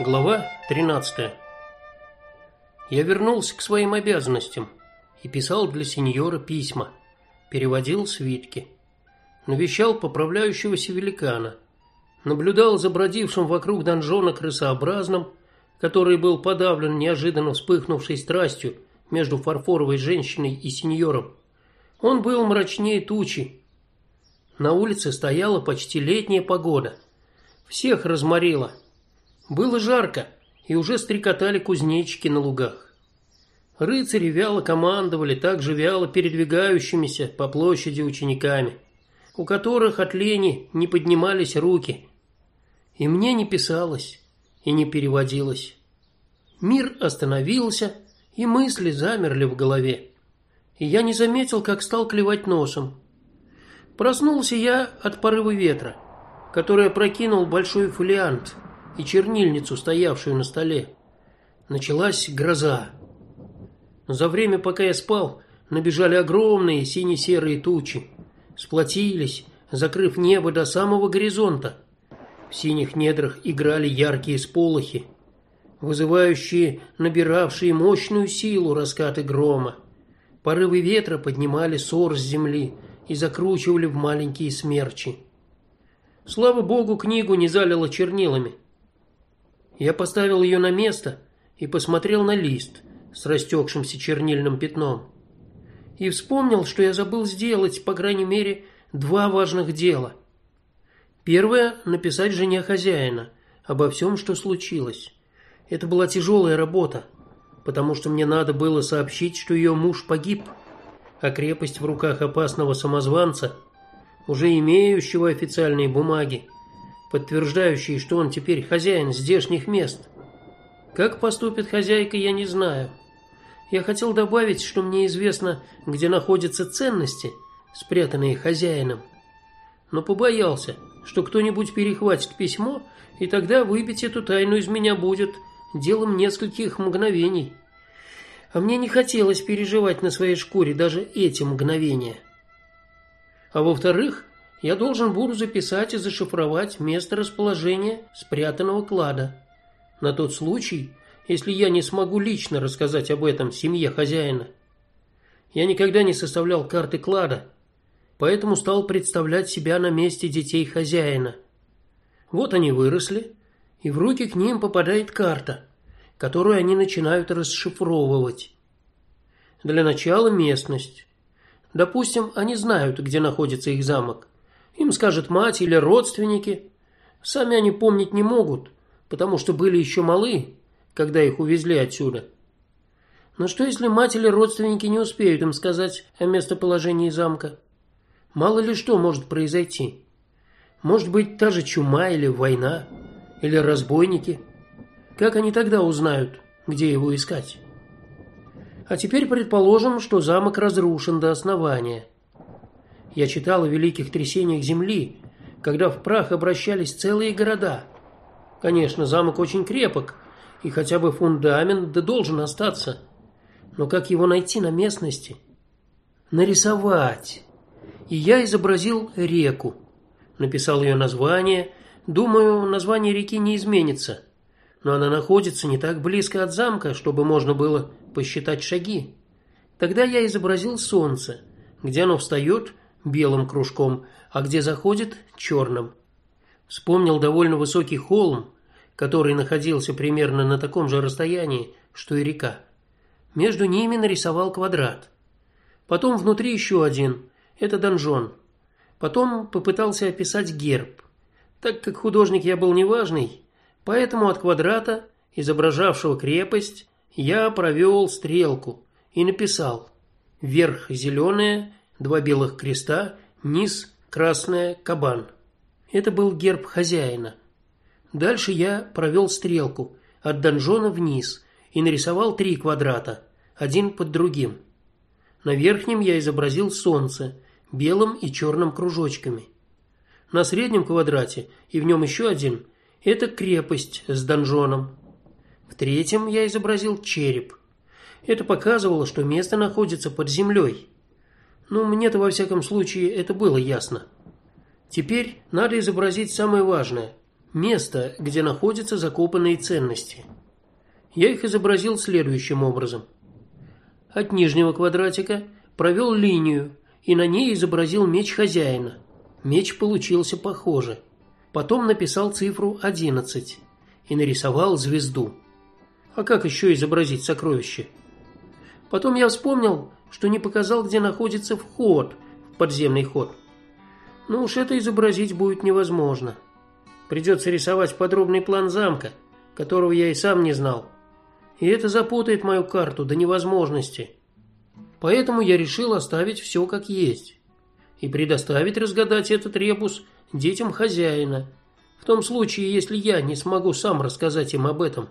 Глава 13. Я вернулся к своим обязанностям и писал для сеньора письма, переводил свитки, навещал поправляющегося великана, наблюдал за бродившим вокруг донжона крысообразным, который был подавлен неожиданно вспыхнувшей страстью между фарфоровой женщиной и сеньором. Он был мрачнее тучи. На улице стояла почти летняя погода. Всех разморило. Было жарко, и уже стрекотали кузнечики на лугах. Рыцари вяло командовали так же вяло передвигающимися по площади учениками, у которых от лени не поднимались руки. И мне не писалось, и не переводилось. Мир остановился, и мысли замерли в голове. И я не заметил, как стал клевать носом. Проснулся я от порыва ветра, который опрокинул большой фолиант и чернильницу, стоявшую на столе. Началась гроза. За время, пока я спал, набежали огромные сине-серые тучи, сплотились, закрыв небо до самого горизонта. В синих недрах играли яркие сполохи, вызывающие набиравшие мощную силу раскаты грома. Порывы ветра поднимали сор с земли и закручивали в маленькие смерчи. Слава богу, книгу не залило чернилами. Я поставил ее на место и посмотрел на лист с растекшимся чернильным пятном. И вспомнил, что я забыл сделать, по крайней мере, два важных дела. Первое написать жене хозяина обо всем, что случилось. Это была тяжелая работа, потому что мне надо было сообщить, что ее муж погиб, а крепость в руках опасного самозванца, уже имеющего официальные бумаги, подтверждающие, что он теперь хозяин здешних мест. Как поступит хозяйка, я не знаю. Я хотел добавить, что мне известно, где находятся ценности, спрятанные хозяином, но побоялся, что кто-нибудь перехватит письмо, и тогда выбить эту тайну из меня будет делом нескольких мгновений. А мне не хотелось переживать на своей шкуре даже эти мгновения. А во-вторых, я должен буду записать и зашифровать место расположения спрятанного клада. На тот случай, если я не смогу лично рассказать об этом семье хозяина. Я никогда не составлял карты клада, поэтому стал представлять себя на месте детей хозяина. Вот они выросли, и в руки к ним попадает карта, которую они начинают расшифровывать. Для начала местность. Допустим, они знают, где находится их замок. Им скажет мать или родственники. Сами они помнить не могут, потому что были еще малы, когда их увезли отсюда. Но что если мать или родственники не успеют им сказать о местоположении замка? Мало ли что может произойти. Может быть, та же чума или война, или разбойники. Как они тогда узнают, где его искать? А теперь предположим, что замок разрушен до основания. Я читал о великих трясениях земли, когда в прах обращались целые города. Конечно, замок очень крепок, и хотя бы фундамент да должен остаться. Но как его найти на местности? Нарисовать. И я изобразил реку. Написал ее название. Думаю, название реки не изменится. Но она находится не так близко от замка, чтобы можно было посчитать шаги. Тогда я изобразил солнце, где оно встает белым кружком, а где заходит черным. Вспомнил довольно высокий холм, который находился примерно на таком же расстоянии, что и река. Между ними нарисовал квадрат. Потом внутри еще один. Это донжон. Потом попытался описать герб. Так как художник я был неважный, поэтому от квадрата, изображавшего крепость, я провел стрелку и написал: верх зеленое, два белых креста, низ красная кабан. Это был герб хозяина. Дальше я провел стрелку от донжона вниз и нарисовал три квадрата, один под другим. На верхнем я изобразил солнце белым и черным кружочками. На среднем квадрате и в нем еще один это крепость с донжоном. В третьем я изобразил череп. Это показывало, что место находится под землей. Ну, мне-то во всяком случае это было ясно. Теперь надо изобразить самое важное место, где находятся закопанные ценности. Я их изобразил следующим образом. От нижнего квадратика провел линию и на ней изобразил меч хозяина. Меч получился похоже. Потом написал цифру 11 и нарисовал звезду. А как еще изобразить сокровище? Потом я вспомнил, что не показал, где находится вход в подземный ход. Ну уж это изобразить будет невозможно. Придется рисовать подробный план замка, которого я и сам не знал. И это запутает мою карту до невозможности. Поэтому я решил оставить все как есть и предоставить разгадать этот ребус детям хозяина, в том случае, если я не смогу сам рассказать им об этом.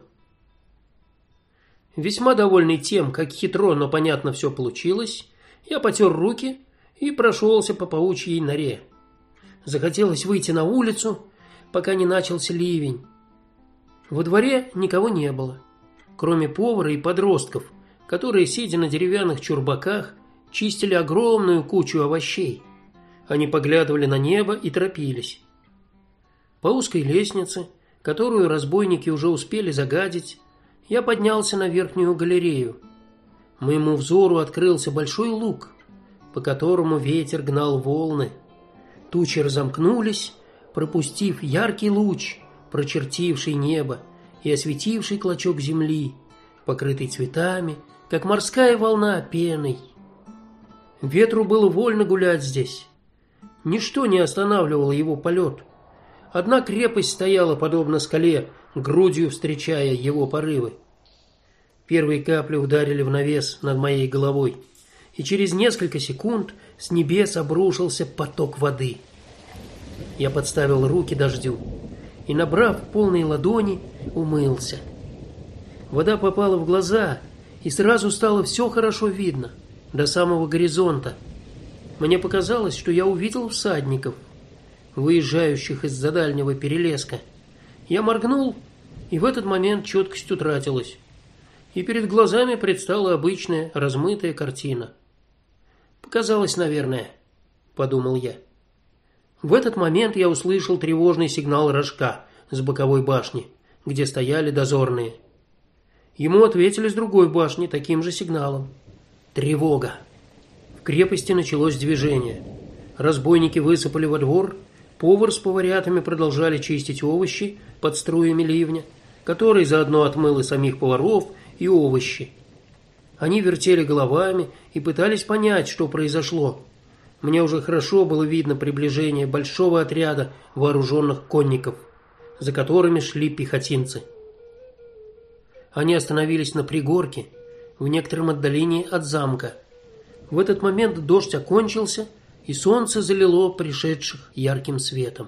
Весьма довольный тем, как хитро, но понятно все получилось, я потер руки и прошелся по паучьей норе. Захотелось выйти на улицу, пока не начался ливень. Во дворе никого не было, кроме повара и подростков, которые, сидя на деревянных чурбаках, чистили огромную кучу овощей. Они поглядывали на небо и торопились. По узкой лестнице, которую разбойники уже успели загадить, я поднялся на верхнюю галерею. Моему взору открылся большой луг, по которому ветер гнал волны. Тучи разомкнулись, пропустив яркий луч, прочертивший небо и осветивший клочок земли, покрытый цветами, как морская волна пеной. Ветру было вольно гулять здесь. Ничто не останавливало его полет. Одна крепость стояла подобно скале, грудью встречая его порывы. Первые капли ударили в навес над моей головой, и через несколько секунд с небес обрушился поток воды. Я подставил руки дождю и, набрав полные ладони, умылся. Вода попала в глаза, и сразу стало все хорошо видно до самого горизонта. Мне показалось, что я увидел всадников, выезжающих из-за дальнего перелеска. Я моргнул, и в этот момент четкость утратилась. И перед глазами предстала обычная размытая картина. Показалось, наверное, подумал я. В этот момент я услышал тревожный сигнал рожка с боковой башни, где стояли дозорные. Ему ответили с другой башни таким же сигналом. Тревога. В крепости началось движение. Разбойники высыпали во двор Повар с поварятами продолжали чистить овощи под струями ливня, который заодно отмыл и самих поваров, и овощи. Они вертели головами и пытались понять, что произошло. Мне уже хорошо было видно приближение большого отряда вооруженных конников, за которыми шли пехотинцы. Они остановились на пригорке в некотором отдалении от замка. В этот момент дождь окончился, и солнце залило пришедших ярким светом.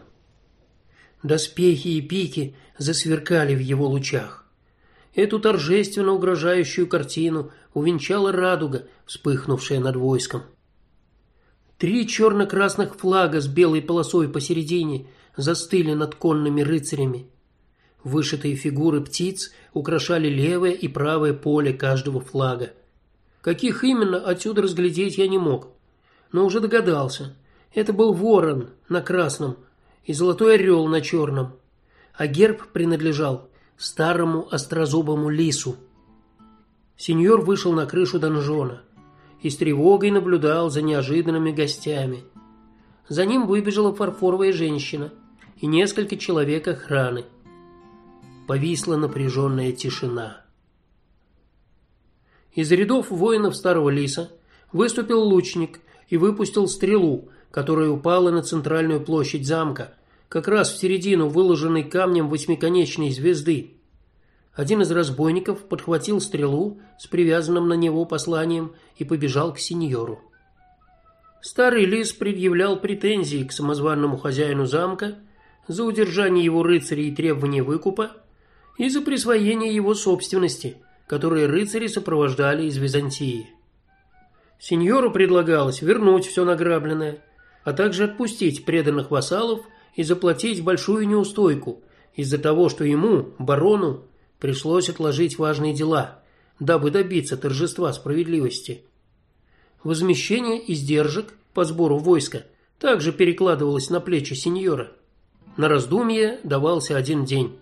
Доспехи и пики засверкали в его лучах. Эту торжественно угрожающую картину увенчала радуга, вспыхнувшая над войском. Три черно красных флага с белой полосой посередине застыли над конными рыцарями. Вышитые фигуры птиц украшали левое и правое поле каждого флага. Каких именно отсюда разглядеть я не мог но уже догадался. Это был ворон на красном и золотой орел на черном, а герб принадлежал старому острозубому лису. Сеньор вышел на крышу донжона и с тревогой наблюдал за неожиданными гостями. За ним выбежала фарфоровая женщина и несколько человек охраны. Повисла напряженная тишина. Из рядов воинов старого лиса выступил лучник и выпустил стрелу, которая упала на центральную площадь замка, как раз в середину выложенной камнем восьмиконечной звезды. Один из разбойников подхватил стрелу с привязанным на него посланием и побежал к сеньору. Старый лис предъявлял претензии к самозванному хозяину замка за удержание его рыцарей и требование выкупа и за присвоение его собственности, которые рыцари сопровождали из Византии. Сеньору предлагалось вернуть все награбленное, а также отпустить преданных вассалов и заплатить большую неустойку из-за того, что ему, барону, пришлось отложить важные дела, дабы добиться торжества справедливости. Возмещение издержек по сбору войска также перекладывалось на плечи сеньора. На раздумье давался один день,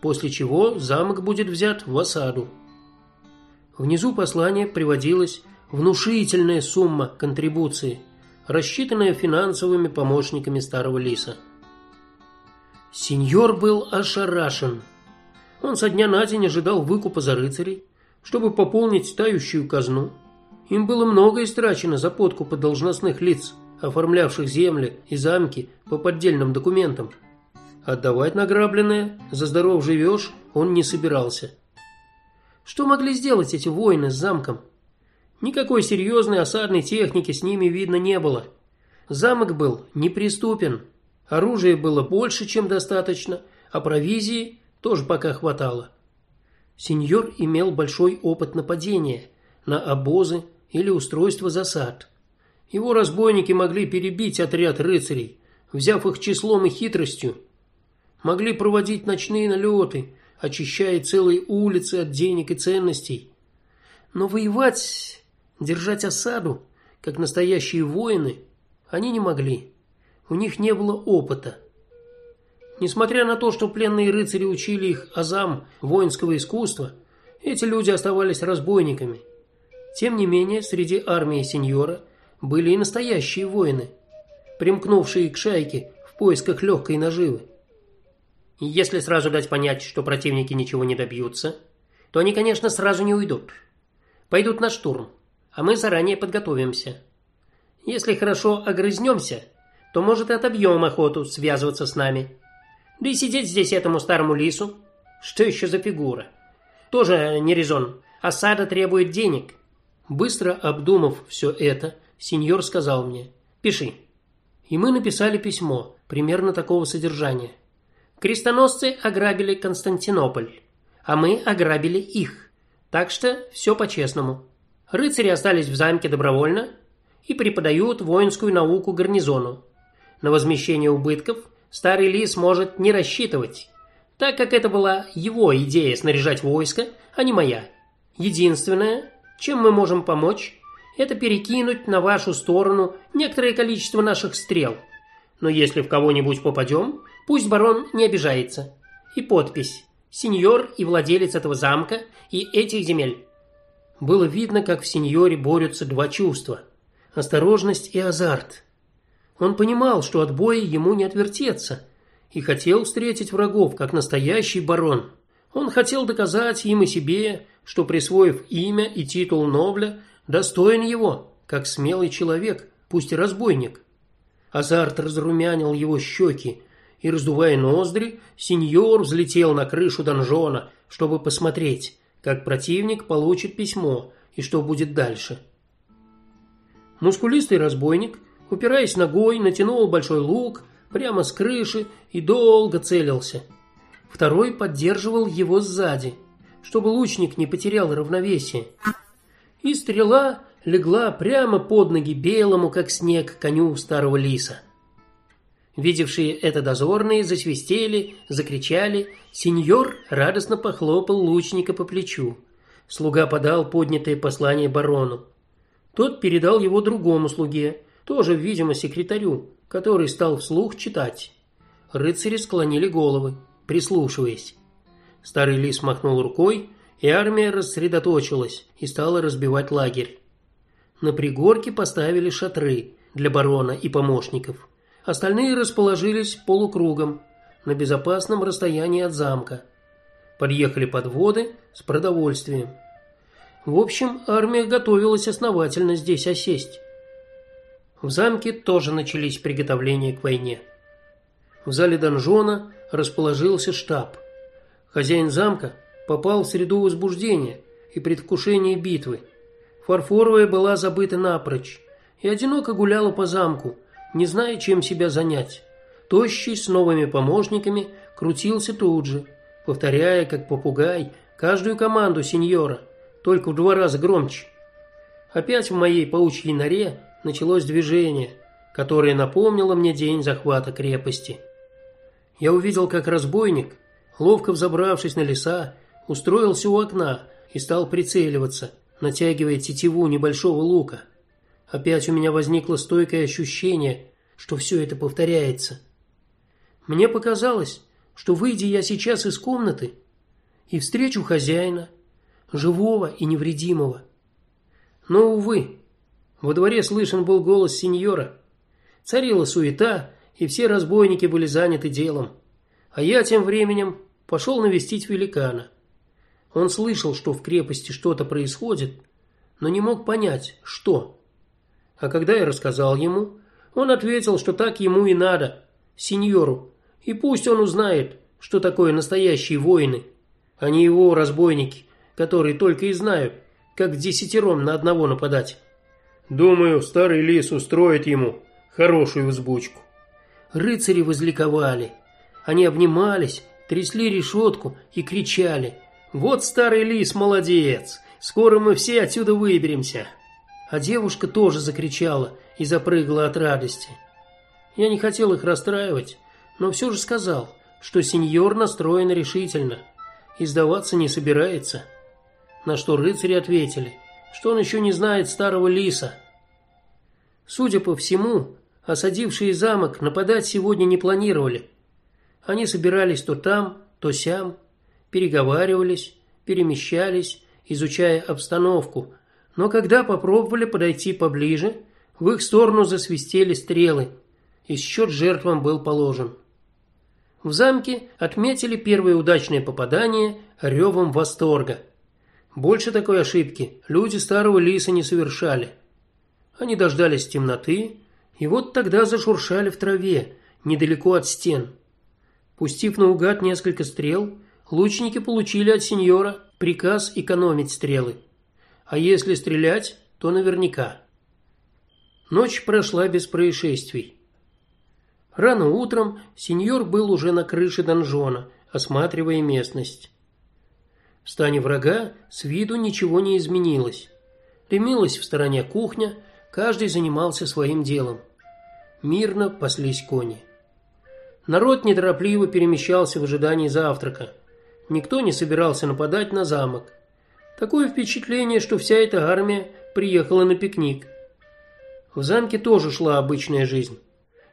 после чего замок будет взят в осаду. Внизу послания приводилась внушительная сумма контрибуции, рассчитанная финансовыми помощниками старого лиса. Сеньор был ошарашен. Он со дня на день ожидал выкупа за рыцарей, чтобы пополнить тающую казну. Им было много истрачено за подкупы должностных лиц, оформлявших земли и замки по поддельным документам. Отдавать награбленное за здоров живешь он не собирался. Что могли сделать эти воины с замком? Никакой серьезной осадной техники с ними видно не было. Замок был неприступен. Оружия было больше, чем достаточно, а провизии тоже пока хватало. Сеньор имел большой опыт нападения на обозы или устройства засад. Его разбойники могли перебить отряд рыцарей, взяв их числом и хитростью. Могли проводить ночные налеты, очищая целые улицы от денег и ценностей. Но воевать, держать осаду, как настоящие воины, они не могли. У них не было опыта. Несмотря на то, что пленные рыцари учили их азам воинского искусства, эти люди оставались разбойниками. Тем не менее, среди армии сеньора были и настоящие воины, примкнувшие к шайке в поисках легкой наживы. Если сразу дать понять, что противники ничего не добьются, то они, конечно, сразу не уйдут. Пойдут на штурм, а мы заранее подготовимся. Если хорошо огрызнемся, то может и отобьем охоту связываться с нами. Да и сидеть здесь этому старому лису, что еще за фигура? Тоже не резон. Осада требует денег. Быстро обдумав все это, сеньор сказал мне: "Пиши". И мы написали письмо, примерно такого содержания. Крестоносцы ограбили Константинополь, а мы ограбили их. Так что все по-честному. Рыцари остались в замке добровольно и преподают воинскую науку гарнизону. На возмещение убытков старый лис может не рассчитывать, так как это была его идея снаряжать войско, а не моя. Единственное, чем мы можем помочь, это перекинуть на вашу сторону некоторое количество наших стрел. Но если в кого-нибудь попадем, Пусть барон не обижается. И подпись: сеньор и владелец этого замка и этих земель. Было видно, как в сеньоре борются два чувства: осторожность и азарт. Он понимал, что от боя ему не отвертеться, и хотел встретить врагов, как настоящий барон. Он хотел доказать им и себе, что присвоив имя и титул нобля, достоин его, как смелый человек, пусть и разбойник. Азарт разрумянил его щеки, и раздувая ноздри, сеньор взлетел на крышу донжона, чтобы посмотреть, как противник получит письмо и что будет дальше. Мускулистый разбойник, упираясь ногой, натянул большой лук прямо с крыши и долго целился. Второй поддерживал его сзади, чтобы лучник не потерял равновесие. И стрела легла прямо под ноги белому, как снег, коню старого лиса. Видевшие это дозорные засвистели, закричали. Сеньор радостно похлопал лучника по плечу. Слуга подал поднятое послание барону. Тот передал его другому слуге, тоже, видимо, секретарю, который стал вслух читать. Рыцари склонили головы, прислушиваясь. Старый лис махнул рукой, и армия рассредоточилась и стала разбивать лагерь. На пригорке поставили шатры для барона и помощников. Остальные расположились полукругом на безопасном расстоянии от замка. Подъехали подводы с продовольствием. В общем, армия готовилась основательно здесь осесть. В замке тоже начались приготовления к войне. В зале донжона расположился штаб. Хозяин замка попал в среду возбуждения и предвкушения битвы. Фарфоровая была забыта напрочь и одиноко гуляла по замку, не зная, чем себя занять. Тощий с новыми помощниками крутился тут же, повторяя как попугай каждую команду сеньора, только в два раза громче. Опять в моей паучьей норе началось движение, которое напомнило мне день захвата крепости. Я увидел, как разбойник, ловко взобравшись на леса, устроился у окна и стал прицеливаться, натягивая тетиву небольшого лука. Опять у меня возникло стойкое ощущение, что все это повторяется. Мне показалось, что выйдя я сейчас из комнаты и встречу хозяина, живого и невредимого. Но увы, во дворе слышен был голос сеньора. Царила суета, и все разбойники были заняты делом. А я тем временем пошел навестить великана. Он слышал, что в крепости что-то происходит, но не мог понять, что. А когда я рассказал ему, он ответил, что так ему и надо, сеньору, и пусть он узнает, что такое настоящие воины, а не его разбойники, которые только и знают, как десятером на одного нападать. Думаю, старый лис устроит ему хорошую взбучку. Рыцари возликовали. Они обнимались, трясли решетку и кричали: "Вот старый лис молодец! Скоро мы все отсюда выберемся!" А девушка тоже закричала и запрыгала от радости. Я не хотел их расстраивать, но все же сказал, что сеньор настроен решительно и сдаваться не собирается. На что рыцари ответили, что он еще не знает старого лиса. Судя по всему, осадившие замок нападать сегодня не планировали. Они собирались то там, то сям, переговаривались, перемещались, изучая обстановку. Но когда попробовали подойти поближе, в их сторону засвистели стрелы, и счет жертвам был положен. В замке отметили первое удачное попадание ревом восторга. Больше такой ошибки люди старого лиса не совершали. Они дождались темноты, и вот тогда зашуршали в траве, недалеко от стен. Пустив наугад несколько стрел, лучники получили от сеньора приказ экономить стрелы. А если стрелять, то наверняка. Ночь прошла без происшествий. Рано утром сеньор был уже на крыше донжона, осматривая местность. В стане врага с виду ничего не изменилось. Дымилась в стороне кухня, каждый занимался своим делом. Мирно паслись кони. Народ неторопливо перемещался в ожидании завтрака. Никто не собирался нападать на замок. Такое впечатление, что вся эта армия приехала на пикник. В замке тоже шла обычная жизнь.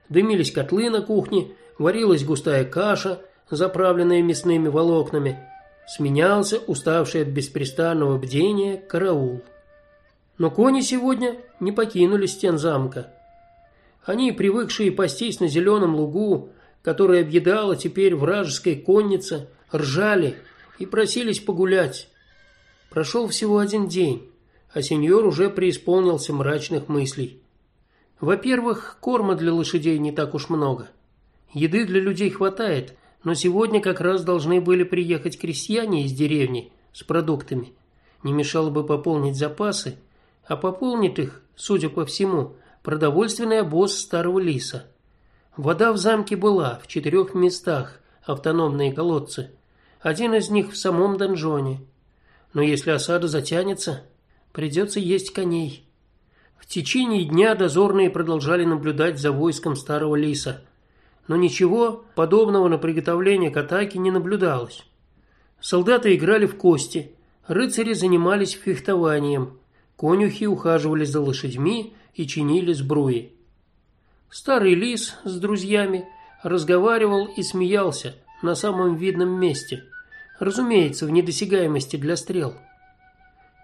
Дымились котлы на кухне, варилась густая каша, заправленная мясными волокнами сменялся уставший от беспрестанного бдения караул. Но кони сегодня не покинули стен замка. Они, привыкшие пастись на зеленом лугу, который объедала теперь вражеская конница, ржали и просились погулять. Прошел всего один день, а сеньор уже преисполнился мрачных мыслей. Во-первых, корма для лошадей не так уж много. Еды для людей хватает, но сегодня как раз должны были приехать крестьяне из деревни с продуктами. Не мешало бы пополнить запасы, а пополнит их, судя по всему, продовольственный обоз старого лиса. Вода в замке была в четырех местах, автономные колодцы. Один из них в самом донжоне. Но если осада затянется, придется есть коней. В течение дня дозорные продолжали наблюдать за войском старого лиса но ничего подобного на приготовление к атаке не наблюдалось. Солдаты играли в кости, рыцари занимались фехтованием, конюхи ухаживали за лошадьми и чинили сбруи. Старый лис с друзьями разговаривал и смеялся на самом видном месте, разумеется, в недосягаемости для стрел.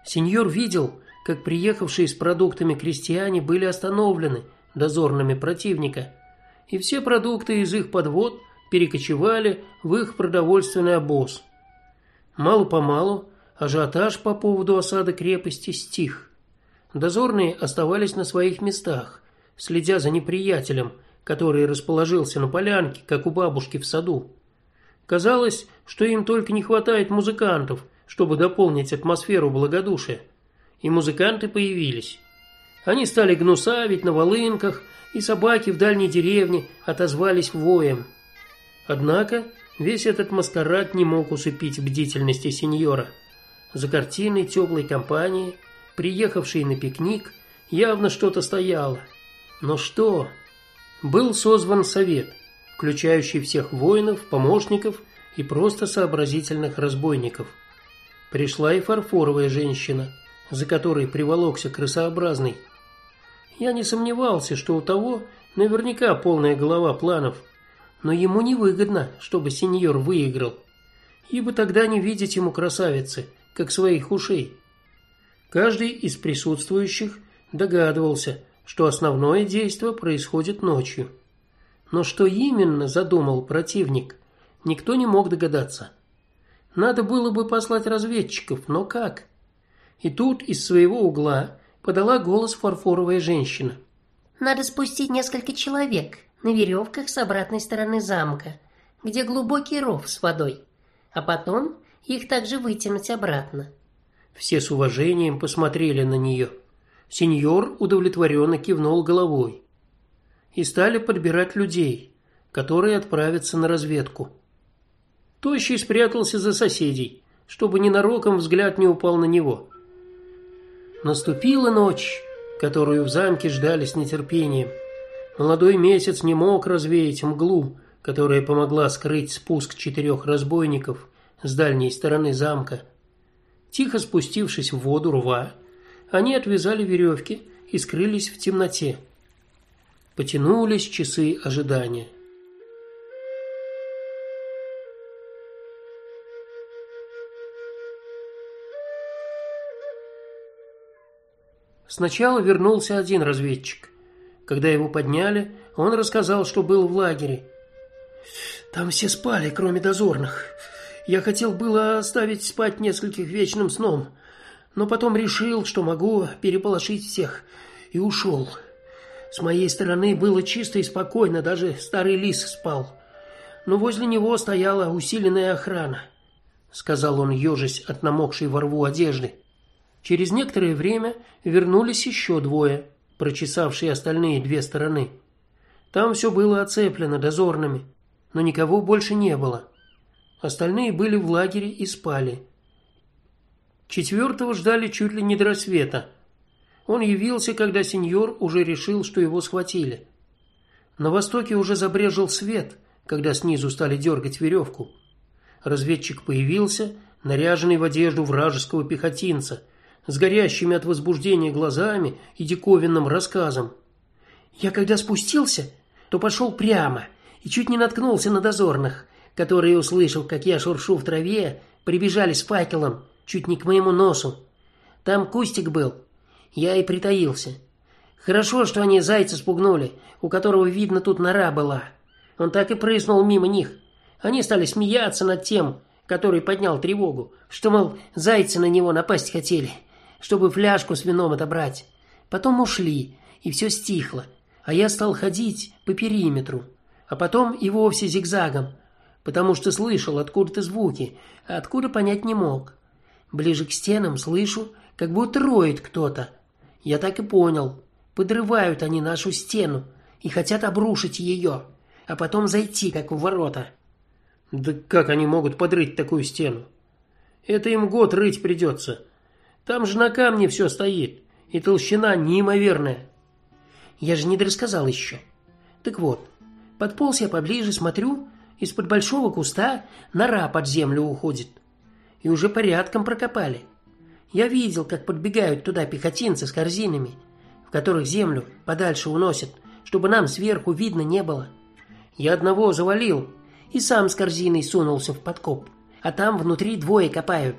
Сеньор видел, как приехавшие с продуктами крестьяне были остановлены дозорными противника и все продукты из их подвод перекочевали в их продовольственный обоз. Мало-помалу ажиотаж по поводу осады крепости стих. Дозорные оставались на своих местах, следя за неприятелем, который расположился на полянке, как у бабушки в саду. Казалось, что им только не хватает музыкантов, чтобы дополнить атмосферу благодушия. И музыканты появились. Они стали гнусавить на волынках, и собаки в дальней деревне отозвались воем. Однако весь этот маскарад не мог усыпить бдительности сеньора. За картиной теплой компании, приехавшей на пикник, явно что-то стояло. Но что? Был созван совет, включающий всех воинов, помощников и просто сообразительных разбойников. Пришла и фарфоровая женщина, за которой приволокся крысообразный я не сомневался, что у того наверняка полная голова планов, но ему не выгодно, чтобы сеньор выиграл, ибо тогда не видеть ему красавицы, как своих ушей. Каждый из присутствующих догадывался, что основное действие происходит ночью. Но что именно задумал противник, никто не мог догадаться. Надо было бы послать разведчиков, но как? И тут из своего угла подала голос фарфоровая женщина. Надо спустить несколько человек на веревках с обратной стороны замка, где глубокий ров с водой, а потом их также вытянуть обратно. Все с уважением посмотрели на нее. Сеньор удовлетворенно кивнул головой. И стали подбирать людей, которые отправятся на разведку. Тощий спрятался за соседей, чтобы ни ненароком взгляд не упал на него. Наступила ночь, которую в замке ждали с нетерпением. Молодой месяц не мог развеять мглу, которая помогла скрыть спуск четырех разбойников с дальней стороны замка. Тихо спустившись в воду рва, они отвязали веревки и скрылись в темноте. Потянулись часы ожидания. Сначала вернулся один разведчик. Когда его подняли, он рассказал, что был в лагере. Там все спали, кроме дозорных. Я хотел было оставить спать нескольких вечным сном, но потом решил, что могу переполошить всех, и ушел. С моей стороны было чисто и спокойно, даже старый лис спал. Но возле него стояла усиленная охрана, сказал он, ежась от намокшей во рву одежды. Через некоторое время вернулись еще двое, прочесавшие остальные две стороны. Там все было оцеплено дозорными, но никого больше не было. Остальные были в лагере и спали. Четвертого ждали чуть ли не до рассвета. Он явился, когда сеньор уже решил, что его схватили. На востоке уже забрежил свет, когда снизу стали дергать веревку. Разведчик появился, наряженный в одежду вражеского пехотинца, с горящими от возбуждения глазами и диковинным рассказом. Я когда спустился, то пошел прямо и чуть не наткнулся на дозорных, которые, услышав, как я шуршу в траве, прибежали с факелом чуть не к моему носу. Там кустик был. Я и притаился. Хорошо, что они зайца спугнули, у которого видно тут нора была. Он так и прыснул мимо них. Они стали смеяться над тем, который поднял тревогу, что мол зайцы на него напасть хотели, чтобы фляжку с вином отобрать. Потом ушли, и все стихло, а я стал ходить по периметру, а потом и вовсе зигзагом, потому что слышал откуда-то звуки, а откуда понять не мог. Ближе к стенам слышу, как будто роет кто-то. Я так и понял. Подрывают они нашу стену и хотят обрушить ее, а потом зайти как в ворота. Да как они могут подрыть такую стену? Это им год рыть придется. Там же на камне все стоит, и толщина неимоверная. Я же не дорассказал еще. Так вот, подполз я поближе, смотрю, из-под большого куста нора под землю уходит и уже порядком прокопали. Я видел, как подбегают туда пехотинцы с корзинами, в которых землю подальше уносят, чтобы нам сверху видно не было. Я одного завалил и сам с корзиной сунулся в подкоп, а там внутри двое копают.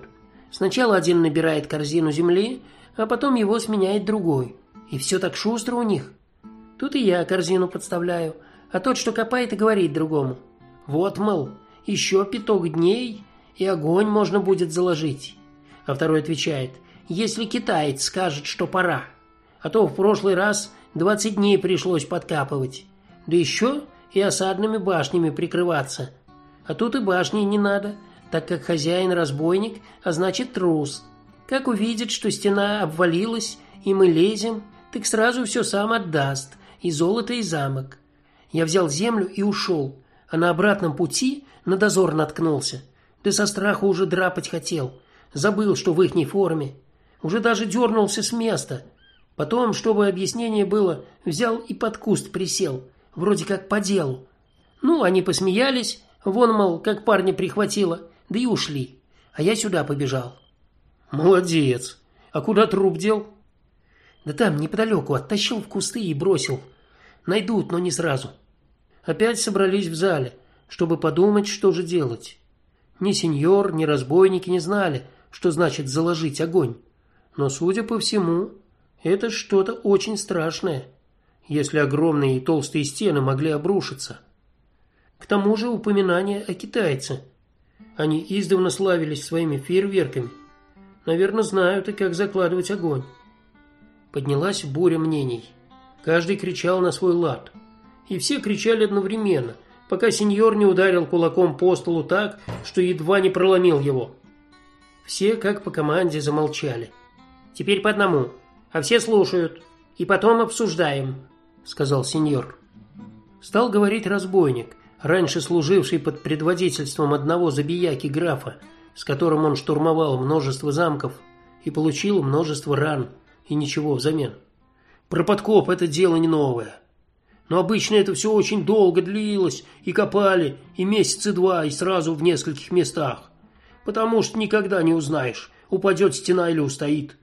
Сначала один набирает корзину земли, а потом его сменяет другой. И все так шустро у них. Тут и я корзину подставляю, а тот, что копает, и говорит другому: "Вот, мол, еще пяток дней, и огонь можно будет заложить. А второй отвечает: "Если китаец скажет, что пора. А то в прошлый раз 20 дней пришлось подкапывать. Да еще и осадными башнями прикрываться. А тут и башни не надо, так как хозяин разбойник, а значит трус. Как увидит, что стена обвалилась, и мы лезем, так сразу все сам отдаст, и золото, и замок. Я взял землю и ушел, а на обратном пути на дозор наткнулся. Ты со страха уже драпать хотел. Забыл, что в ихней форме. Уже даже дернулся с места. Потом, чтобы объяснение было, взял и под куст присел, вроде как по делу. Ну, они посмеялись, вон мол, как парня прихватило, да и ушли. А я сюда побежал. Молодец. А куда труп дел? Да там неподалеку оттащил в кусты и бросил. Найдут, но не сразу. опять собрались в зале, чтобы подумать, что же делать. Ни сеньор, ни разбойники не знали, что значит заложить огонь. Но, судя по всему, это что-то очень страшное, если огромные и толстые стены могли обрушиться. К тому же упоминание о китайце. Они издавна славились своими фейерверками. Наверное, знают и как закладывать огонь. Поднялась буря мнений. Каждый кричал на свой лад. И все кричали одновременно, пока сеньор не ударил кулаком по столу так, что едва не проломил его. Все, как по команде, замолчали. Теперь по одному, а все слушают, и потом обсуждаем, сказал сеньор. Стал говорить разбойник, раньше служивший под предводительством одного забияки графа, с которым он штурмовал множество замков и получил множество ран и ничего взамен. Про подкоп это дело не новое. Но обычно это все очень долго длилось, и копали и месяцы два, и сразу в нескольких местах. Потому что никогда не узнаешь, упадет стена или устоит.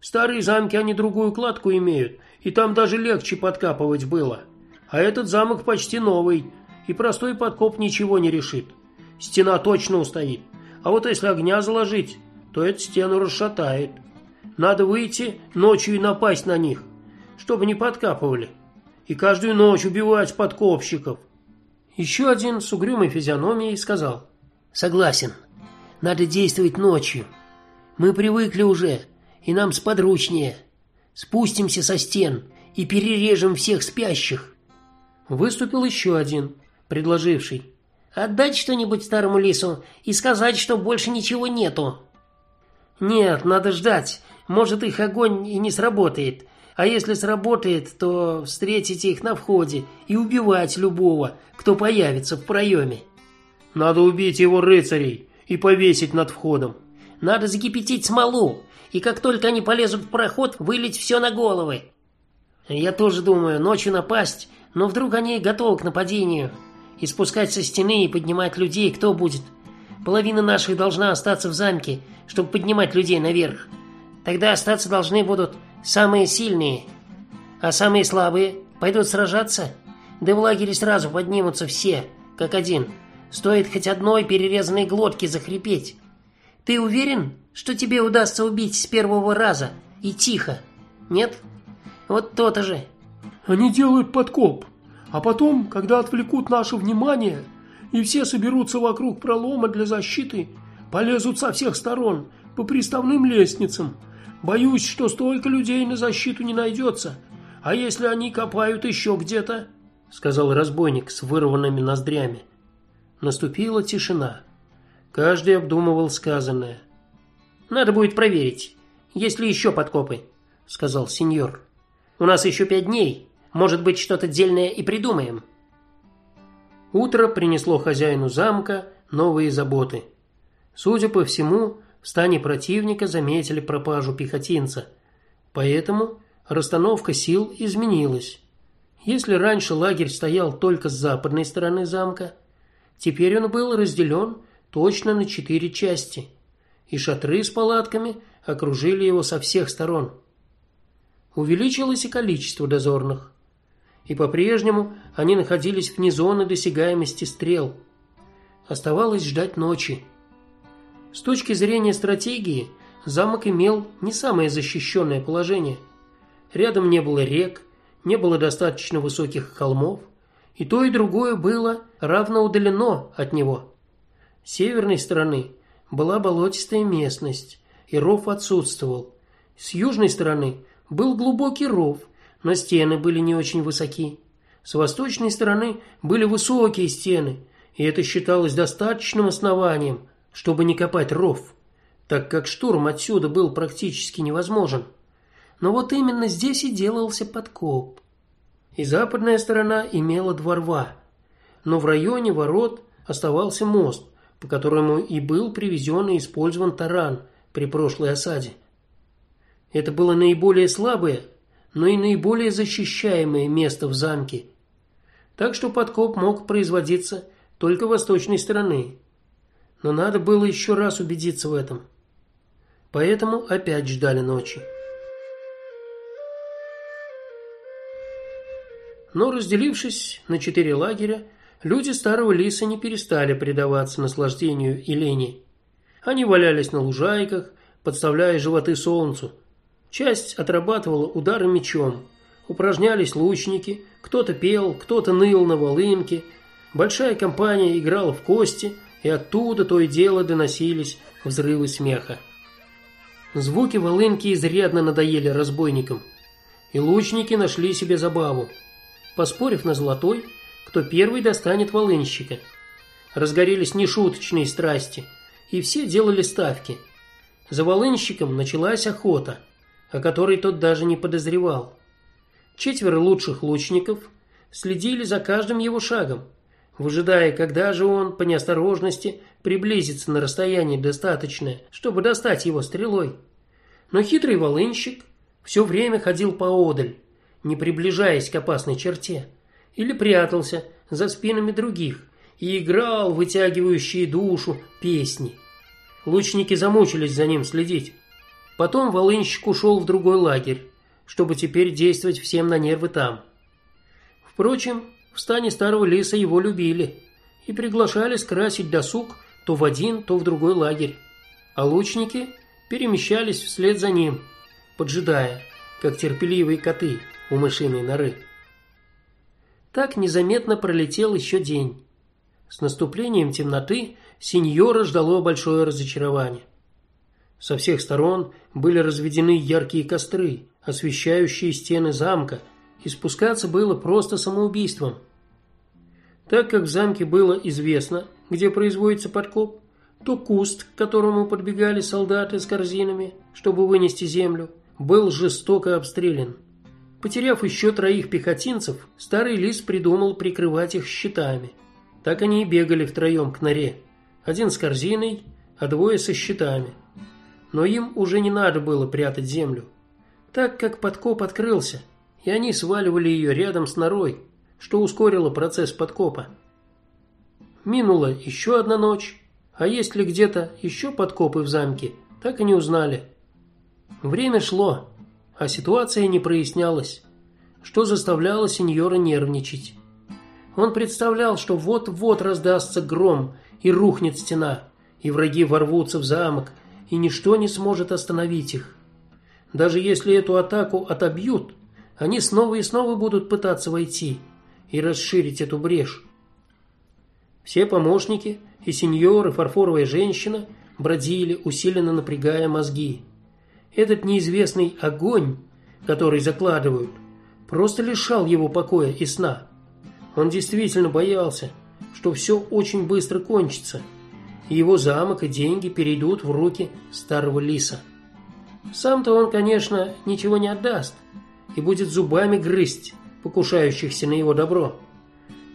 Старые замки они другую кладку имеют, и там даже легче подкапывать было. А этот замок почти новый, и простой подкоп ничего не решит. Стена точно устоит. А вот если огня заложить, то эту стену расшатает. Надо выйти ночью и напасть на них чтобы не подкапывали, и каждую ночь убивать подкопщиков. Еще один с угрюмой физиономией сказал: "Согласен. Надо действовать ночью. Мы привыкли уже, и нам сподручнее. Спустимся со стен и перережем всех спящих". Выступил еще один, предложивший: "Отдать что-нибудь старому лису и сказать, что больше ничего нету". Нет, надо ждать. Может, их огонь и не сработает, а если сработает, то встретить их на входе и убивать любого, кто появится в проеме. Надо убить его рыцарей и повесить над входом. Надо закипятить смолу, и как только они полезут в проход, вылить все на головы. Я тоже думаю, ночью напасть, но вдруг они готовы к нападению. И спускать со стены и поднимать людей кто будет? Половина наших должна остаться в замке, чтобы поднимать людей наверх. Тогда остаться должны будут самые сильные, а самые слабые пойдут сражаться, да в лагере сразу поднимутся все, как один. Стоит хоть одной перерезанной глотки захрипеть. Ты уверен, что тебе удастся убить с первого раза и тихо? Нет? Вот то-то же. Они делают подкоп, а потом, когда отвлекут наше внимание, и все соберутся вокруг пролома для защиты, полезут со всех сторон по приставным лестницам, Боюсь, что столько людей на защиту не найдется. А если они копают еще где-то, сказал разбойник с вырванными ноздрями. Наступила тишина. Каждый обдумывал сказанное. Надо будет проверить, есть ли еще подкопы, сказал сеньор. У нас еще пять дней, может быть, что-то дельное и придумаем. Утро принесло хозяину замка новые заботы. Судя по всему, в стане противника заметили пропажу пехотинца. Поэтому расстановка сил изменилась. Если раньше лагерь стоял только с западной стороны замка, теперь он был разделен точно на четыре части, и шатры с палатками окружили его со всех сторон. Увеличилось и количество дозорных, и по-прежнему они находились вне зоны досягаемости стрел. Оставалось ждать ночи. С точки зрения стратегии, замок имел не самое защищенное положение. Рядом не было рек, не было достаточно высоких холмов, и то и другое было равно удалено от него. С северной стороны была болотистая местность, и ров отсутствовал. С южной стороны был глубокий ров, но стены были не очень высоки. С восточной стороны были высокие стены, и это считалось достаточным основанием, чтобы не копать ров, так как штурм отсюда был практически невозможен. Но вот именно здесь и делался подкоп. И западная сторона имела два рва, но в районе ворот оставался мост, по которому и был привезен и использован таран при прошлой осаде. Это было наиболее слабое, но и наиболее защищаемое место в замке. Так что подкоп мог производиться только восточной стороны но надо было еще раз убедиться в этом. Поэтому опять ждали ночи. Но разделившись на четыре лагеря, люди старого лиса не перестали предаваться наслаждению и лени. Они валялись на лужайках, подставляя животы солнцу. Часть отрабатывала удары мечом. Упражнялись лучники, кто-то пел, кто-то ныл на волынке. Большая компания играла в кости, и оттуда то и дело доносились взрывы смеха. Звуки волынки изрядно надоели разбойникам, и лучники нашли себе забаву. Поспорив на золотой, кто первый достанет волынщика. Разгорелись нешуточные страсти, и все делали ставки. За волынщиком началась охота, о которой тот даже не подозревал. Четверо лучших лучников следили за каждым его шагом, выжидая, когда же он по неосторожности приблизится на расстояние достаточное, чтобы достать его стрелой. Но хитрый волынщик все время ходил поодаль, не приближаясь к опасной черте, или прятался за спинами других и играл вытягивающие душу песни. Лучники замучились за ним следить. Потом волынщик ушел в другой лагерь, чтобы теперь действовать всем на нервы там. Впрочем, в стане старого лиса его любили и приглашали скрасить досуг то в один, то в другой лагерь. А лучники перемещались вслед за ним, поджидая, как терпеливые коты у мышиной норы. Так незаметно пролетел еще день. С наступлением темноты сеньора ждало большое разочарование. Со всех сторон были разведены яркие костры, освещающие стены замка, и спускаться было просто самоубийством. Так как в замке было известно, где производится подкоп, то куст, к которому подбегали солдаты с корзинами, чтобы вынести землю, был жестоко обстрелян. Потеряв еще троих пехотинцев, старый лис придумал прикрывать их щитами. Так они и бегали втроем к норе. Один с корзиной, а двое со щитами. Но им уже не надо было прятать землю, так как подкоп открылся, и они сваливали ее рядом с норой, что ускорило процесс подкопа. Минула еще одна ночь, а есть ли где-то еще подкопы в замке, так и не узнали. Время шло, а ситуация не прояснялась, что заставляло сеньора нервничать. Он представлял, что вот-вот раздастся гром и рухнет стена, и враги ворвутся в замок, и ничто не сможет остановить их. Даже если эту атаку отобьют, они снова и снова будут пытаться войти и расширить эту брешь. Все помощники и сеньоры, фарфоровая женщина бродили, усиленно напрягая мозги. Этот неизвестный огонь, который закладывают, просто лишал его покоя и сна. Он действительно боялся, что все очень быстро кончится, и его замок и деньги перейдут в руки старого лиса. Сам-то он, конечно, ничего не отдаст и будет зубами грызть покушающихся на его добро.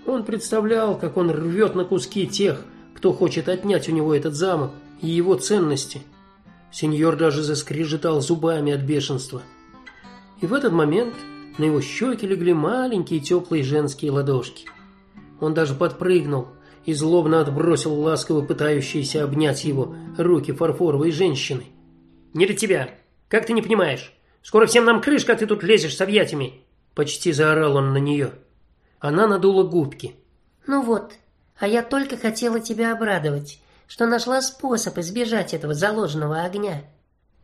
Он представлял, как он рвет на куски тех, кто хочет отнять у него этот замок и его ценности. Сеньор даже заскрежетал зубами от бешенства. И в этот момент на его щеки легли маленькие теплые женские ладошки. Он даже подпрыгнул и злобно отбросил ласково пытающиеся обнять его руки фарфоровой женщины. «Не до тебя! Как ты не понимаешь? Скоро всем нам крышка, а ты тут лезешь с объятиями!» Почти заорал он на нее. Она надула губки. Ну вот, а я только хотела тебя обрадовать, что нашла способ избежать этого заложенного огня.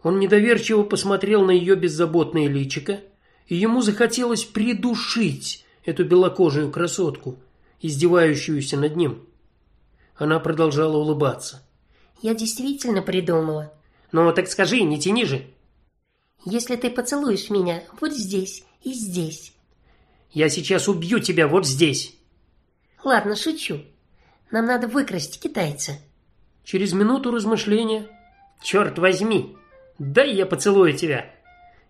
Он недоверчиво посмотрел на ее беззаботное личико, и ему захотелось придушить эту белокожую красотку, издевающуюся над ним. Она продолжала улыбаться. Я действительно придумала. Ну, так скажи, не тяни же. Если ты поцелуешь меня вот здесь и здесь, я сейчас убью тебя вот здесь. Ладно, шучу. Нам надо выкрасть китайца. Через минуту размышления, черт возьми, дай я поцелую тебя.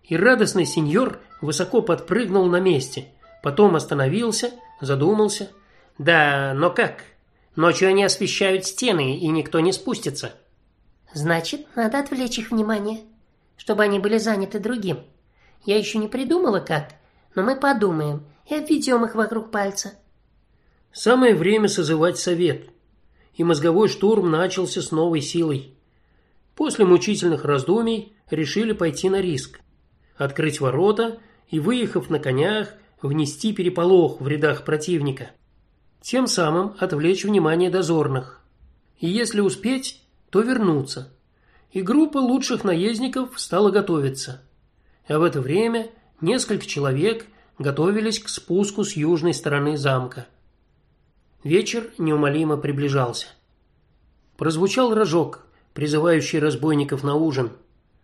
И радостный сеньор высоко подпрыгнул на месте, потом остановился, задумался. Да, но как? Ночью они освещают стены, и никто не спустится. Значит, надо отвлечь их внимание, чтобы они были заняты другим. Я еще не придумала как, но мы подумаем и обведем их вокруг пальца. Самое время созывать совет. И мозговой штурм начался с новой силой. После мучительных раздумий решили пойти на риск, открыть ворота и выехав на конях внести переполох в рядах противника, тем самым отвлечь внимание дозорных. И если успеть, то вернуться. И группа лучших наездников стала готовиться. А в это время несколько человек готовились к спуску с южной стороны замка. Вечер неумолимо приближался. Прозвучал рожок, призывающий разбойников на ужин.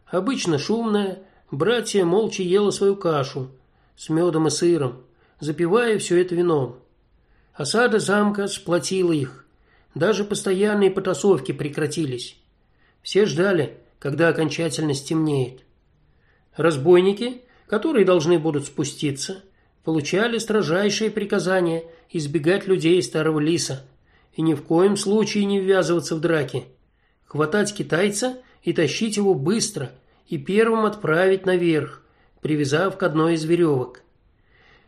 Обычно шумная, братья молча ела свою кашу с медом и сыром, запивая все это вином. Осада замка сплотила их. Даже постоянные потасовки прекратились. Все ждали, когда окончательно стемнеет. Разбойники, которые должны будут спуститься, получали строжайшие приказания избегать людей старого лиса и ни в коем случае не ввязываться в драки. Хватать китайца и тащить его быстро и первым отправить наверх, привязав к одной из веревок.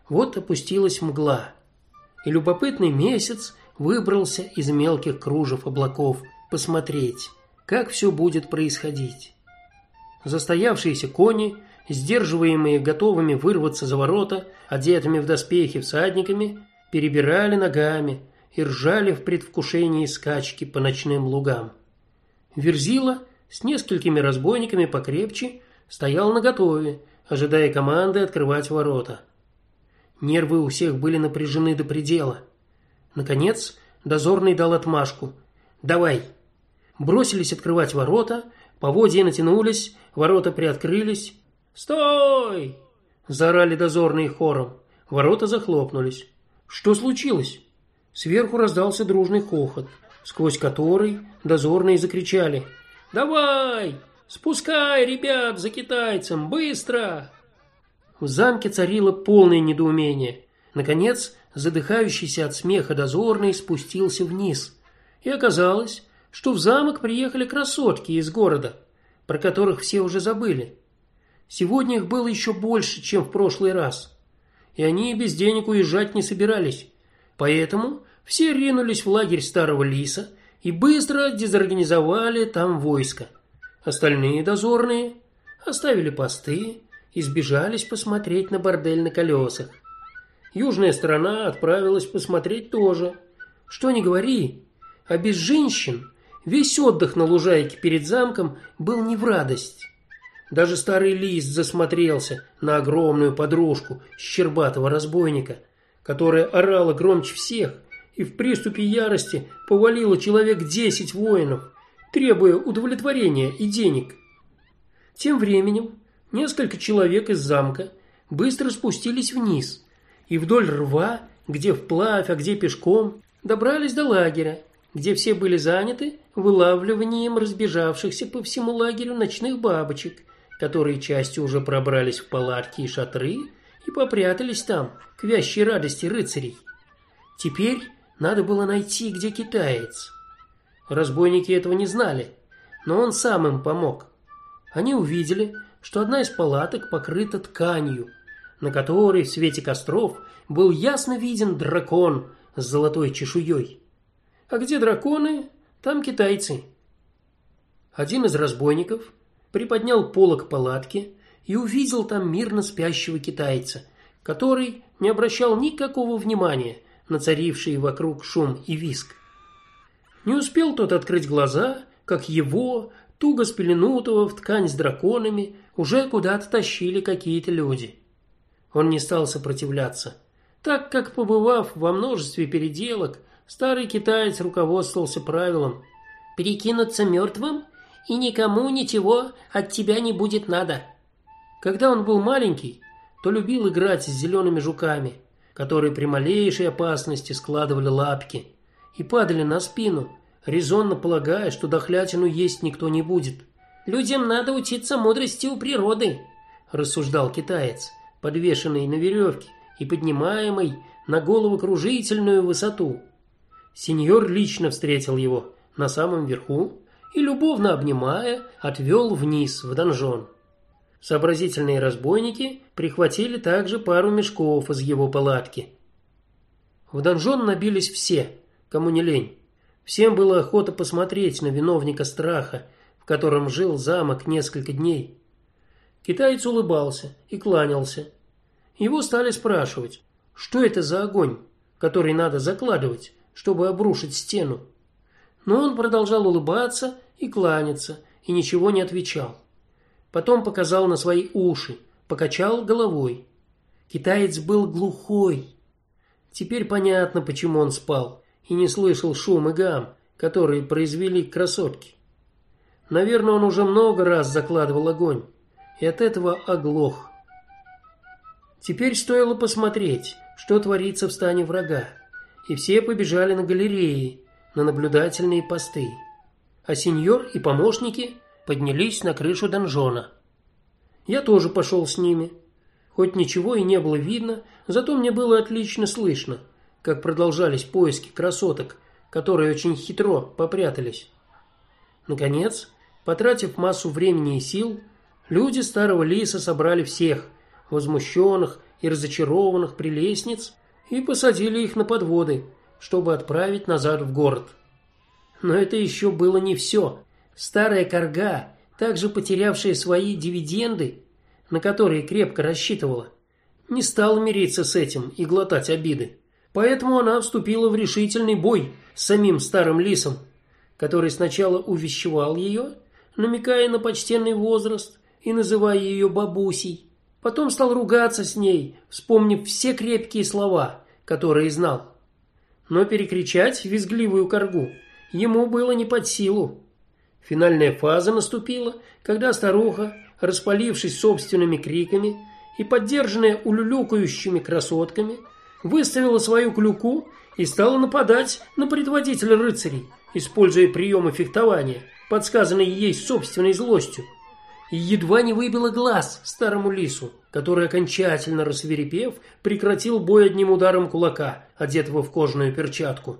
Вот опустилась мгла, и любопытный месяц выбрался из мелких кружев облаков посмотреть, как все будет происходить. Застоявшиеся кони, сдерживаемые готовыми вырваться за ворота, одетыми в доспехи всадниками, перебирали ногами и ржали в предвкушении скачки по ночным лугам. Верзила с несколькими разбойниками покрепче стоял наготове, ожидая команды открывать ворота. Нервы у всех были напряжены до предела. Наконец, дозорный дал отмашку. Давай. Бросились открывать ворота, поводья натянулись, ворота приоткрылись. Стой! заорали дозорные хором. Ворота захлопнулись. Что случилось? Сверху раздался дружный хохот, сквозь который дозорные закричали: "Давай! Спускай, ребят, за китайцем, быстро!" В замке царило полное недоумение. Наконец, задыхающийся от смеха дозорный спустился вниз, и оказалось, что в замок приехали красотки из города, про которых все уже забыли. Сегодня их было еще больше, чем в прошлый раз, и они без денег уезжать не собирались. Поэтому все ринулись в лагерь старого лиса и быстро дезорганизовали там войско. Остальные дозорные оставили посты и сбежались посмотреть на бордель на колесах. Южная сторона отправилась посмотреть тоже. Что ни говори, а без женщин весь отдых на лужайке перед замком был не в радость. Даже старый лист засмотрелся на огромную подружку щербатого разбойника, которая орала громче всех и в приступе ярости повалила человек десять воинов, требуя удовлетворения и денег. Тем временем Несколько человек из замка быстро спустились вниз и вдоль рва, где вплавь, а где пешком, добрались до лагеря, где все были заняты вылавливанием разбежавшихся по всему лагерю ночных бабочек, которые частью уже пробрались в палатки и шатры и попрятались там к вящей радости рыцарей. Теперь надо было найти, где китаец. Разбойники этого не знали, но он сам им помог. Они увидели, что одна из палаток покрыта тканью, на которой в свете костров был ясно виден дракон с золотой чешуей. А где драконы, там китайцы. Один из разбойников приподнял полог палатки и увидел там мирно спящего китайца, который не обращал никакого внимания на царивший вокруг шум и визг. Не успел тот открыть глаза, как его, туго спеленутого в ткань с драконами, уже куда-то тащили какие-то люди. Он не стал сопротивляться, так как побывав во множестве переделок, старый китаец руководствовался правилом: перекинуться мертвым и никому ничего от тебя не будет надо. Когда он был маленький, то любил играть с зелеными жуками, которые при малейшей опасности складывали лапки и падали на спину, резонно полагая, что дохлятину есть никто не будет. Людям надо учиться мудрости у природы, рассуждал китаец, подвешенный на веревке и поднимаемый на головокружительную высоту. Сеньор лично встретил его на самом верху и любовно обнимая, отвел вниз в донжон. Сообразительные разбойники прихватили также пару мешков из его палатки. В донжон набились все, кому не лень. Всем было охота посмотреть на виновника страха, в котором жил замок несколько дней. Китаец улыбался и кланялся. Его стали спрашивать, что это за огонь, который надо закладывать, чтобы обрушить стену. Но он продолжал улыбаться и кланяться, и ничего не отвечал. Потом показал на свои уши, покачал головой. Китаец был глухой. Теперь понятно, почему он спал и не слышал шум и гам, которые произвели красотки. Наверное, он уже много раз закладывал огонь, и от этого оглох. Теперь стоило посмотреть, что творится в стане врага, и все побежали на галереи, на наблюдательные посты. А сеньор и помощники поднялись на крышу донжона. Я тоже пошел с ними. Хоть ничего и не было видно, зато мне было отлично слышно, как продолжались поиски красоток, которые очень хитро попрятались. Наконец, потратив массу времени и сил, люди старого лиса собрали всех, возмущенных и разочарованных прелестниц, и посадили их на подводы, чтобы отправить назад в город. Но это еще было не все. Старая корга, также потерявшая свои дивиденды, на которые крепко рассчитывала, не стала мириться с этим и глотать обиды. Поэтому она вступила в решительный бой с самим старым лисом, который сначала увещевал ее, намекая на почтенный возраст и называя ее бабусей, потом стал ругаться с ней, вспомнив все крепкие слова, которые знал. Но перекричать визгливую коргу ему было не под силу. Финальная фаза наступила, когда старуха, распалившись собственными криками и поддержанная улюлюкающими красотками, выставила свою клюку и стала нападать на предводителя рыцарей, используя приемы фехтования, подсказанные ей собственной злостью. И едва не выбила глаз старому лису, который окончательно рассверепев, прекратил бой одним ударом кулака, одетого в кожаную перчатку.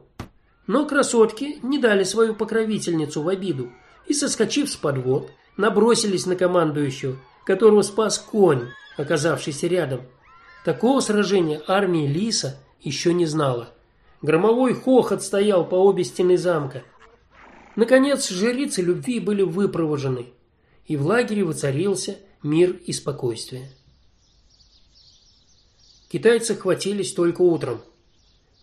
Но красотки не дали свою покровительницу в обиду и, соскочив с подвод, набросились на командующего, которого спас конь, оказавшийся рядом. Такого сражения армия Лиса еще не знала. Громовой хохот стоял по обе стены замка. Наконец, жрицы любви были выпровожены, и в лагере воцарился мир и спокойствие. Китайцы хватились только утром.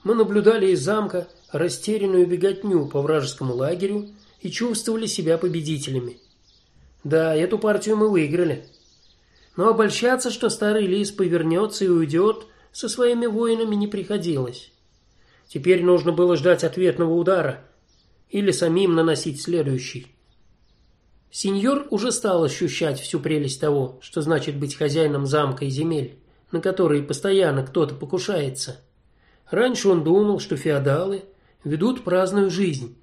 Мы наблюдали из замка растерянную беготню по вражескому лагерю и чувствовали себя победителями. Да, эту партию мы выиграли. Но обольщаться, что старый лис повернется и уйдет, со своими воинами не приходилось. Теперь нужно было ждать ответного удара или самим наносить следующий. Сеньор уже стал ощущать всю прелесть того, что значит быть хозяином замка и земель, на которые постоянно кто-то покушается. Раньше он думал, что феодалы ведут праздную жизнь,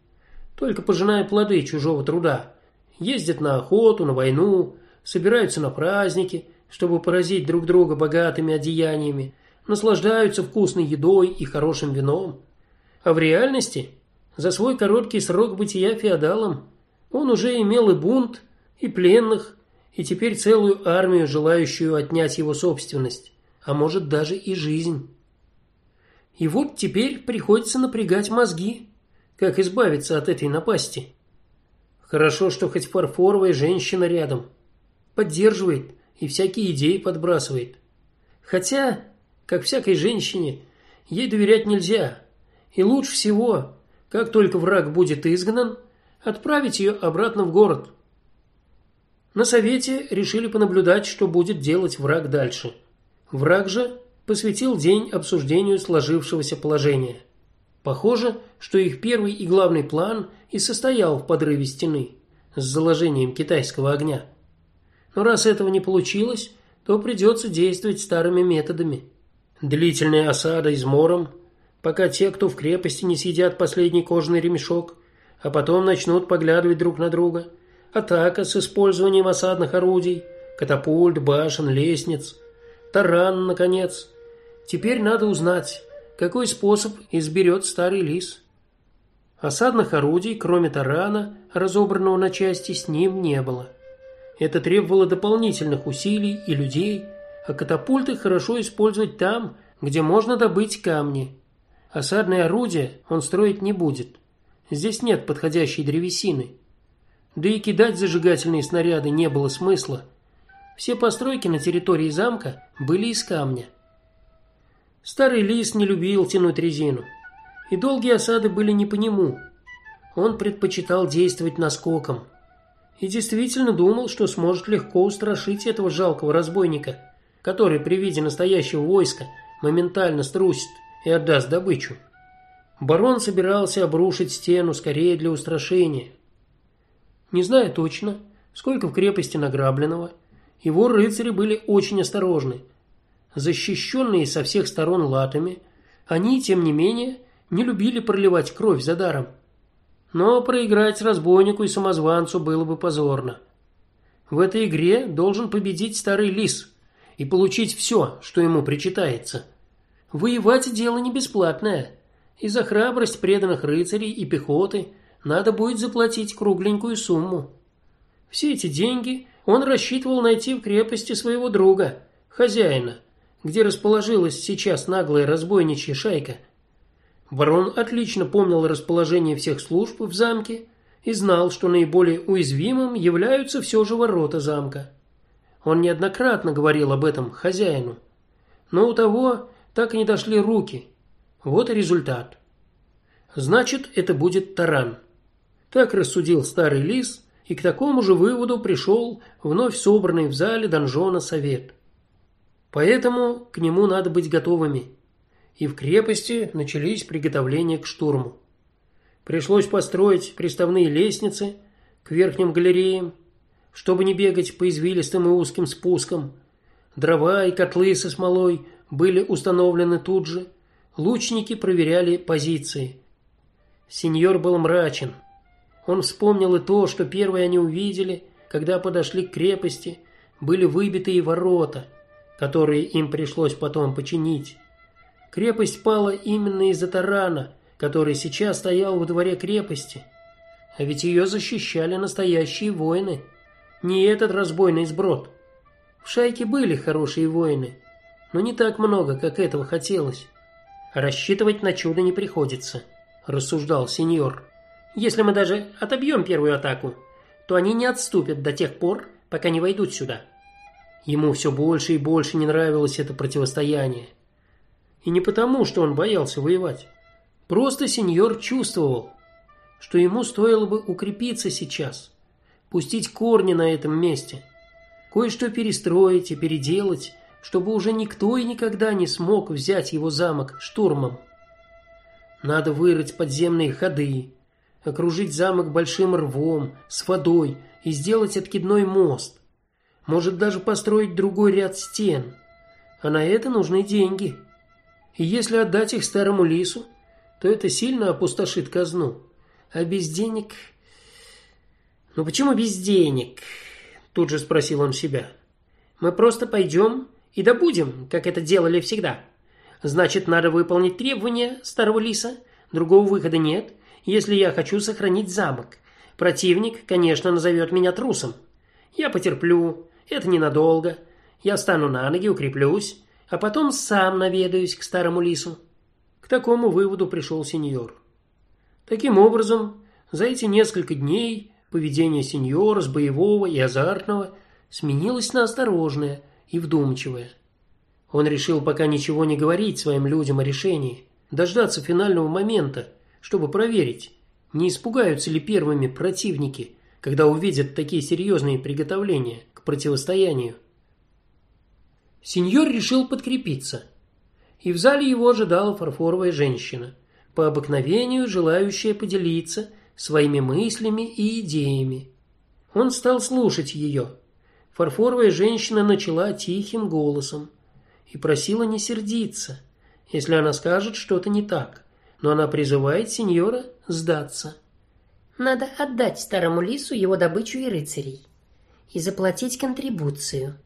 только пожиная плоды чужого труда. Ездят на охоту, на войну, собираются на праздники, чтобы поразить друг друга богатыми одеяниями, наслаждаются вкусной едой и хорошим вином. А в реальности, за свой короткий срок бытия феодалом, он уже имел и бунт, и пленных, и теперь целую армию, желающую отнять его собственность, а может даже и жизнь. И вот теперь приходится напрягать мозги, как избавиться от этой напасти. Хорошо, что хоть фарфоровая женщина рядом, поддерживает и всякие идеи подбрасывает. Хотя, как всякой женщине, ей доверять нельзя. И лучше всего, как только враг будет изгнан, отправить ее обратно в город. На совете решили понаблюдать, что будет делать враг дальше. Враг же посвятил день обсуждению сложившегося положения. Похоже, что их первый и главный план и состоял в подрыве стены с заложением китайского огня. Но раз этого не получилось, то придется действовать старыми методами. Длительная осада измором, пока те, кто в крепости, не съедят последний кожаный ремешок, а потом начнут поглядывать друг на друга. Атака с использованием осадных орудий, катапульт, башен, лестниц, таран наконец. Теперь надо узнать, какой способ изберет старый лис. Осадных орудий, кроме тарана, разобранного на части, с ним не было. Это требовало дополнительных усилий и людей, а катапульты хорошо использовать там, где можно добыть камни. Осадные орудия он строить не будет. Здесь нет подходящей древесины. Да и кидать зажигательные снаряды не было смысла. Все постройки на территории замка были из камня. Старый лис не любил тянуть резину, и долгие осады были не по нему. Он предпочитал действовать наскоком. И действительно думал, что сможет легко устрашить этого жалкого разбойника, который при виде настоящего войска моментально струсит и отдаст добычу. Барон собирался обрушить стену скорее для устрашения. Не зная точно, сколько в крепости награбленного, его рыцари были очень осторожны. Защищенные со всех сторон латами, они, тем не менее, не любили проливать кровь за даром. Но проиграть разбойнику и самозванцу было бы позорно. В этой игре должен победить старый лис и получить все, что ему причитается. Воевать дело не бесплатное, и за храбрость преданных рыцарей и пехоты надо будет заплатить кругленькую сумму. Все эти деньги он рассчитывал найти в крепости своего друга, хозяина, где расположилась сейчас наглая разбойничья шайка. Барон отлично помнил расположение всех служб в замке и знал, что наиболее уязвимым являются все же ворота замка. Он неоднократно говорил об этом хозяину, но у того так и не дошли руки. Вот и результат. Значит, это будет таран. Так рассудил старый лис и к такому же выводу пришел вновь собранный в зале донжона совет. Поэтому к нему надо быть готовыми. И в крепости начались приготовления к штурму. Пришлось построить приставные лестницы к верхним галереям, чтобы не бегать по извилистым и узким спускам. Дрова и котлы со смолой были установлены тут же. Лучники проверяли позиции. Сеньор был мрачен. Он вспомнил и то, что первые они увидели, когда подошли к крепости, были выбитые ворота, которые им пришлось потом починить. Крепость пала именно из-за тарана, который сейчас стоял во дворе крепости. А ведь ее защищали настоящие воины, не этот разбойный сброд. В шайке были хорошие воины, но не так много, как этого хотелось. Рассчитывать на чудо не приходится, рассуждал сеньор. Если мы даже отобьем первую атаку, то они не отступят до тех пор, пока не войдут сюда. Ему все больше и больше не нравилось это противостояние. И не потому, что он боялся воевать. Просто сеньор чувствовал, что ему стоило бы укрепиться сейчас, пустить корни на этом месте, кое-что перестроить и переделать, чтобы уже никто и никогда не смог взять его замок штурмом. Надо вырыть подземные ходы, окружить замок большим рвом с водой и сделать откидной мост. Может даже построить другой ряд стен. А на это нужны деньги. И если отдать их старому лису, то это сильно опустошит казну. А без денег Ну почему без денег? Тут же спросил он себя. Мы просто пойдем и добудем, как это делали всегда. Значит, надо выполнить требования старого лиса. Другого выхода нет если я хочу сохранить замок. Противник, конечно, назовет меня трусом. Я потерплю, это ненадолго. Я встану на ноги, укреплюсь, а потом сам наведаюсь к старому лису. К такому выводу пришел сеньор. Таким образом, за эти несколько дней поведение сеньора с боевого и азартного сменилось на осторожное и вдумчивое. Он решил пока ничего не говорить своим людям о решении, дождаться финального момента, чтобы проверить, не испугаются ли первыми противники, когда увидят такие серьезные приготовления к противостоянию. Сеньор решил подкрепиться, и в зале его ожидала фарфоровая женщина, по обыкновению желающая поделиться своими мыслями и идеями. Он стал слушать ее. Фарфоровая женщина начала тихим голосом и просила не сердиться, если она скажет что-то не так но она призывает сеньора сдаться. Надо отдать старому лису его добычу и рыцарей и заплатить контрибуцию,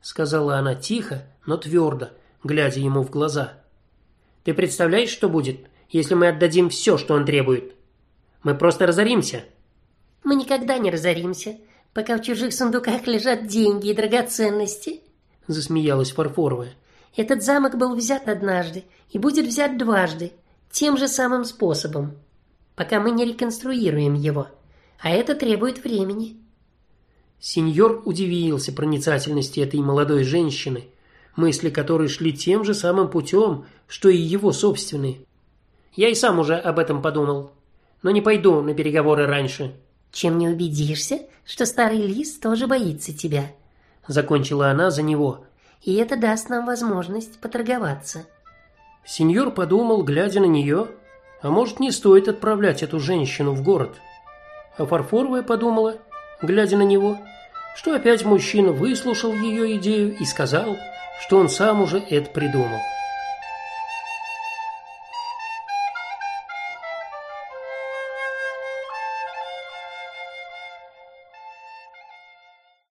сказала она тихо, но твердо, глядя ему в глаза. Ты представляешь, что будет, если мы отдадим все, что он требует? Мы просто разоримся. Мы никогда не разоримся, пока в чужих сундуках лежат деньги и драгоценности, засмеялась Фарфоровая. Этот замок был взят однажды и будет взят дважды тем же самым способом, пока мы не реконструируем его, а это требует времени. Сеньор удивился проницательности этой молодой женщины, мысли которой шли тем же самым путем, что и его собственные. Я и сам уже об этом подумал, но не пойду на переговоры раньше. Чем не убедишься, что старый лис тоже боится тебя, закончила она за него. И это даст нам возможность поторговаться. Сеньор подумал, глядя на нее, а может, не стоит отправлять эту женщину в город. А Фарфоровая подумала, глядя на него, что опять мужчина выслушал ее идею и сказал, что он сам уже это придумал.